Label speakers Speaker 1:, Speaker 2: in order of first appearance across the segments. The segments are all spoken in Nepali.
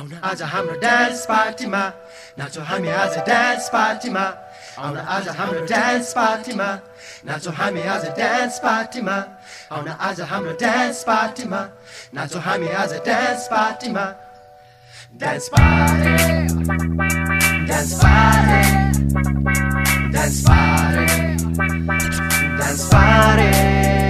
Speaker 1: आउन आज हाम्रो डान्स पार्टीमा नाचो हामी आज डान्स पार्टीमा आउन आज हाम्रो डान्स पार्टीमा नाचो हामी आज डान्स पार्टीमा आउन आज हाम्रो डान्स पार्टीमा नाचो हामी आज डान्स पार्टीमा dance party dance party dance party dance party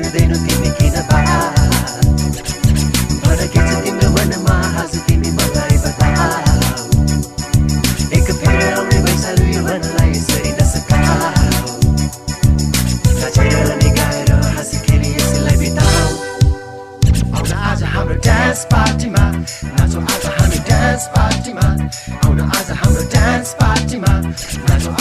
Speaker 1: गर्दैनौ तिमी किन बा भन के छ तिम्रो मनमा आज तिमी मलाई बताऊ एक फेर आउने भइसालु यो मनलाई यसरी नसकाऊ नाचेर अनि गाएर हाँसी खेली यसलाई बिताऊ आउन आज हाम्रो डान्स पार्टीमा नाचौ आज हामी डान्स पार्टीमा आउन आज हाम्रो डान्स पार्टीमा नाचौ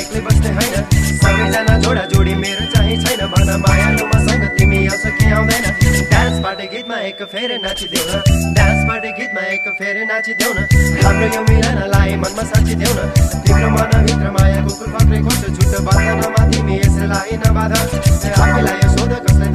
Speaker 1: एक्लै बस्ने होइन। सबैजना जोडा जोडी मेरो चाहिँ छैन। भन मायालु मसँग तिमी आउँछ कि आउँदैन। डान्स पार्टी गीतमा एक फेरि नाचिदेऊ न। डान्स पार्टी गीतमा एक फेरि नाचिदेऊ न। हाम्रो यो मिलनलाई मनमा साँचिदेऊ न। तिम्रो मनभित्र माया कुकुर पक्रे खोज्छ झुटो बन्धनमा तिमी यसलाई नबाध। आफैलाई यो सोध कसलाई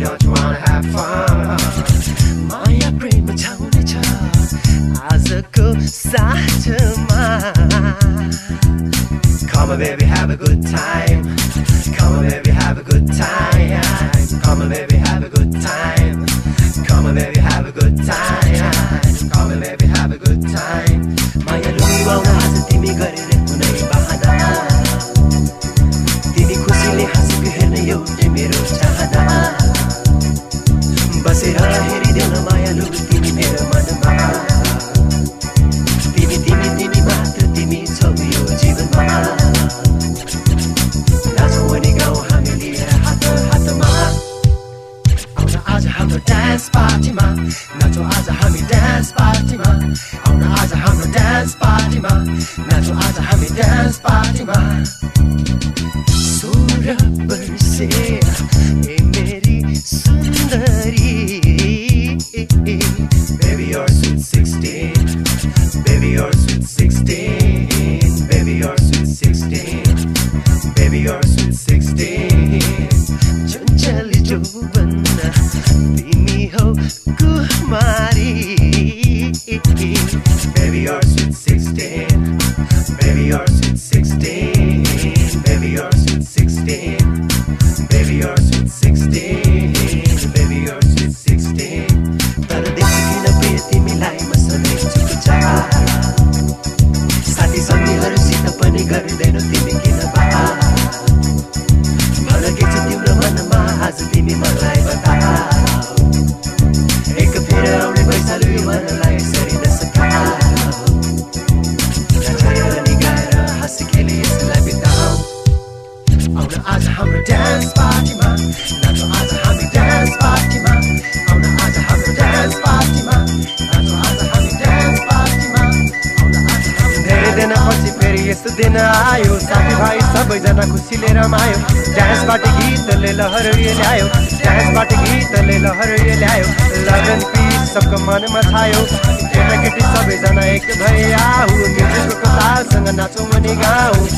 Speaker 1: don't you wanna have fun? माया प्रेम छाउने छ आजको साँझमा Come on, baby, have a good time. Come on, baby, have a good time. Come on, baby, have a good time. Come on, baby, have a good time. Come on, baby, have a good time. माया लुबाउन आज तिमी गरेर कुनै बहाना हामी डान्स पार्टीमा आउन आज हाम्रो डान्स पार्टीमा नाचौँ आज हामी डान्स पार्टीमा सुर बर्से हे मेरी सुन्दरी Baby, you're sweet 16 Baby, you're sweet 16 Baby, you're sweet 16 Baby, you're sweet 16 चञ्चली जोबन Sweet 16 Baby, you're sweet 16 Baby, you're sweet 16 तर देख्छु किन प्रिय तिमीलाई म सधैँ साथी सङ्गीहरूसित पनि गर्दैनौ तिमी हाम्रो ड्यान्स पार्टीमा नाचौँ आज हामी ड्यान्स पार्टीमा आउन आज हाम्रो ड्यान्स पार्टीमा नाचौँ आज हामी पार्टीमा आउन आज हाम्रो धेरै दिनपछि फेरि यस्तो दिन आयो साथीभाइ सबैजना खुसीले रमायो ड्यान्स पार्टी गीतले लहर यो ल्यायो ड्यान्स पार्टी गीतले लहर यो ल्यायो। लगन पिस सबको मनमा छायो। केटाकेटी सबैजना एक भए म्युजिकको तालसँग नाचौँ अनि गाउँ।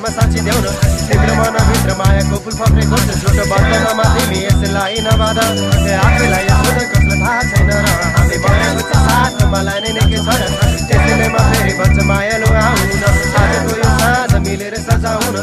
Speaker 1: जीवनमा साक्षी देऊ न। तिम्रो मनभित्र मायाको फुल फक्रेको गर्छ छोटो बर्तनमा तिमी यसलाई नबाद आफैलाई यसो त थाहा छैन र हामी बनाएको छ साथ मलाई नै निकै छ त्यसैले म फेरि बच्चा मायालु आउन आजको यो साथ मिलेर सजाउन